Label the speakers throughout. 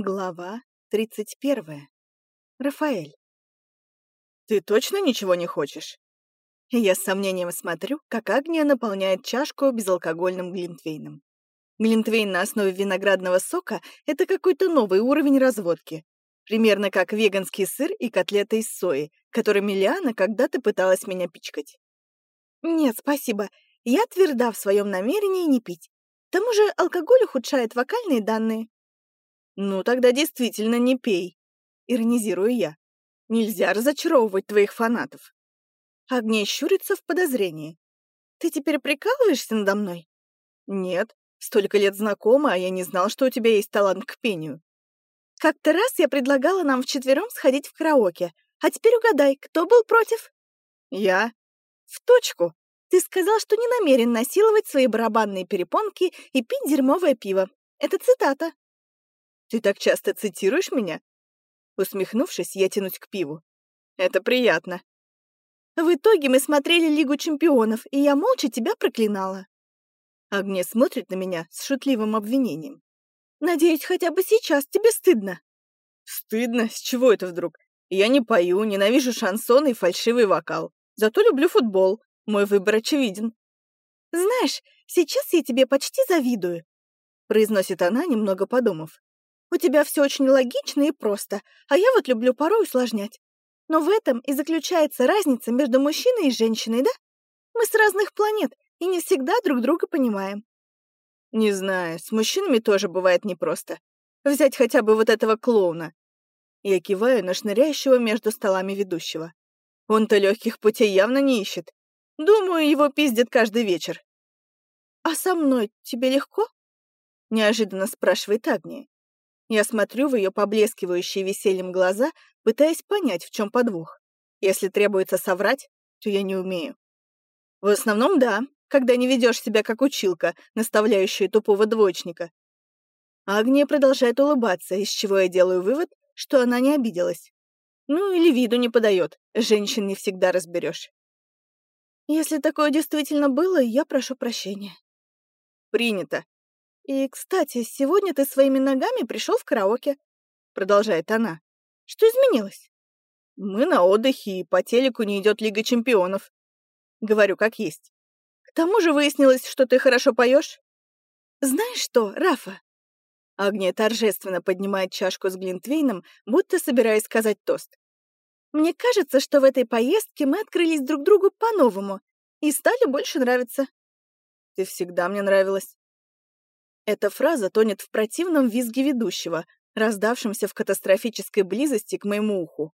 Speaker 1: Глава 31. Рафаэль.
Speaker 2: «Ты точно ничего не хочешь?»
Speaker 1: Я с сомнением смотрю, как Агния наполняет чашку безалкогольным глинтвейном. Глинтвейн на основе виноградного сока — это какой-то новый уровень разводки. Примерно как веганский сыр и котлеты из сои, которыми Лиана когда-то пыталась меня пичкать. Нет, спасибо. Я тверда в своем намерении не пить. К тому же алкоголь ухудшает вокальные данные.
Speaker 2: «Ну, тогда действительно не пей», — иронизирую я. «Нельзя разочаровывать твоих фанатов».
Speaker 1: Огней щурится в подозрении. «Ты теперь прикалываешься надо мной?»
Speaker 2: «Нет, столько лет знакома, а я не знал, что у тебя есть талант к пению».
Speaker 1: «Как-то раз я предлагала нам вчетвером сходить в караоке, а теперь угадай, кто был против?»
Speaker 2: «Я».
Speaker 1: «В точку. Ты сказал, что не намерен насиловать свои барабанные перепонки и пить дерьмовое пиво. Это цитата.
Speaker 2: Ты так часто цитируешь меня?» Усмехнувшись, я тянусь к пиву. «Это приятно».
Speaker 1: «В итоге мы смотрели Лигу чемпионов, и я молча тебя проклинала».
Speaker 2: Агния смотрит на меня с шутливым обвинением.
Speaker 1: «Надеюсь, хотя бы сейчас тебе стыдно».
Speaker 2: «Стыдно? С чего это вдруг? Я не пою, ненавижу шансон и фальшивый вокал. Зато люблю футбол. Мой выбор очевиден».
Speaker 1: «Знаешь, сейчас я тебе почти завидую», — произносит она, немного подумав. У тебя все очень логично и просто, а я вот люблю порой усложнять. Но в этом и заключается разница между мужчиной и женщиной, да? Мы с разных планет и не всегда друг друга понимаем.
Speaker 2: Не знаю, с мужчинами тоже бывает непросто. Взять хотя бы вот этого клоуна. Я киваю на шныряющего между столами ведущего. Он-то легких путей явно не ищет. Думаю, его пиздят каждый вечер.
Speaker 1: «А со мной тебе легко?» — неожиданно спрашивает Агния. Я смотрю в ее поблескивающие весельем глаза, пытаясь понять, в чем подвох. Если требуется соврать, то я не умею. В основном, да, когда не ведешь себя как училка, наставляющая тупого двоечника. Агния продолжает улыбаться, из чего я делаю вывод, что она не обиделась. Ну или виду не подает, женщин не всегда разберешь. Если такое действительно было, я прошу прощения.
Speaker 2: Принято.
Speaker 1: «И, кстати, сегодня ты своими ногами пришел в караоке», — продолжает она. «Что изменилось?»
Speaker 2: «Мы на отдыхе, и по телеку не идет Лига чемпионов». Говорю, как есть. «К тому же выяснилось, что ты хорошо поешь.
Speaker 1: «Знаешь что, Рафа?»
Speaker 2: Агния торжественно поднимает чашку с Глинтвейном, будто собираясь сказать тост.
Speaker 1: «Мне кажется, что в этой поездке мы открылись друг другу по-новому и стали больше нравиться».
Speaker 2: «Ты всегда мне нравилась». Эта фраза тонет в противном визге ведущего, раздавшемся в катастрофической близости к моему уху.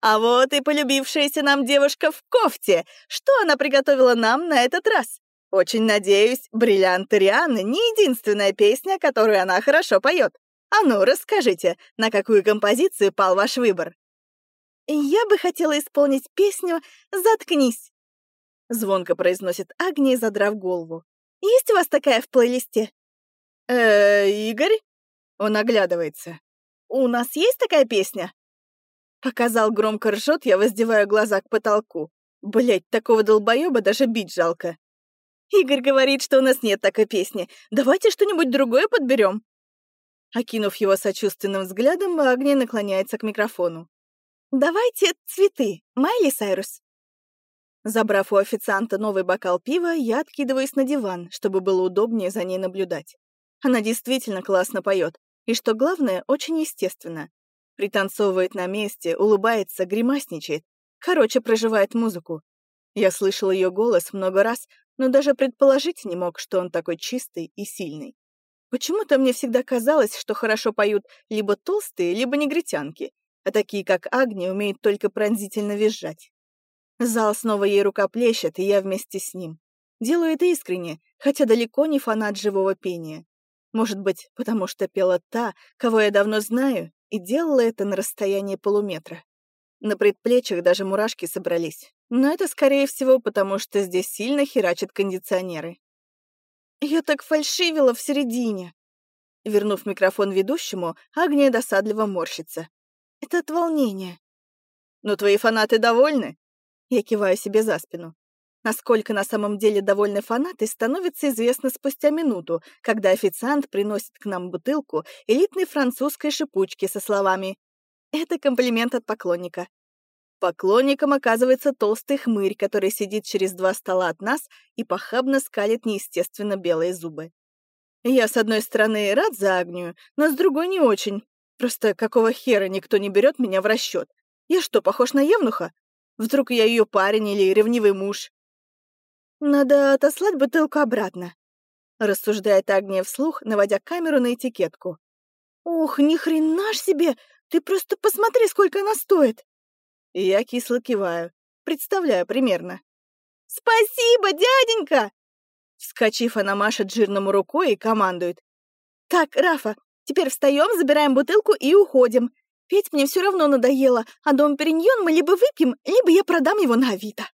Speaker 1: «А вот и полюбившаяся нам девушка в кофте! Что она приготовила нам на этот раз? Очень надеюсь, «Бриллианты Рианы» не единственная песня, которую она хорошо поет. А ну, расскажите, на какую композицию пал ваш выбор?» «Я бы хотела исполнить песню «Заткнись», — звонко произносит Агния, задрав голову. «Есть у вас такая в плейлисте?»
Speaker 2: Э Игорь?» Он оглядывается.
Speaker 1: «У нас есть такая песня?»
Speaker 2: Показал громко ржет, я воздеваю глаза к потолку. Блять, такого долбоеба даже бить жалко.
Speaker 1: Игорь говорит, что у нас нет такой песни. Давайте что-нибудь другое подберем.
Speaker 2: Окинув его сочувственным взглядом, Агния наклоняется к микрофону.
Speaker 1: «Давайте цветы, Майли Сайрус».
Speaker 2: Забрав у официанта новый бокал пива, я откидываюсь на диван, чтобы было удобнее за ней наблюдать. Она действительно классно поет, и, что главное, очень естественно. Пританцовывает на месте, улыбается, гримасничает. Короче, проживает музыку. Я слышал ее голос много раз, но даже предположить не мог, что он такой чистый и сильный. Почему-то мне всегда казалось, что хорошо поют либо толстые, либо негритянки, а такие, как Агни, умеют только пронзительно визжать. Зал снова ей рукоплещет, и я вместе с ним. Делаю это искренне, хотя далеко не фанат живого пения. Может быть, потому что пела та, кого я давно знаю, и делала это на расстоянии полуметра. На предплечьях даже мурашки собрались. Но это, скорее всего, потому что здесь сильно херачат кондиционеры.
Speaker 1: Я так фальшивила в середине.
Speaker 2: Вернув микрофон ведущему, Агния досадливо морщится.
Speaker 1: Это от волнения.
Speaker 2: Но твои фанаты довольны? Я киваю себе за спину.
Speaker 1: Насколько на самом деле довольны фанаты, становится известно спустя минуту, когда официант приносит к нам бутылку элитной французской шипучки со словами «Это комплимент от поклонника». Поклонником оказывается толстый хмырь, который сидит через два стола от нас и похабно скалит неестественно белые зубы. Я, с одной стороны, рад за Агнию, но с другой не очень. Просто какого хера никто не берет меня в расчет? Я что, похож на Евнуха? Вдруг я ее парень или ревнивый муж? «Надо отослать бутылку обратно», — рассуждает Агния вслух, наводя камеру на этикетку. «Ух, ни хрена ж себе! Ты просто посмотри, сколько она стоит!» Я кисло киваю, представляю примерно. «Спасибо, дяденька!» Вскочив, она машет жирному рукой и командует. «Так, Рафа, теперь встаем, забираем бутылку и уходим. Петь мне все равно надоело, а дом Периньон мы либо выпьем, либо я продам его на Авито».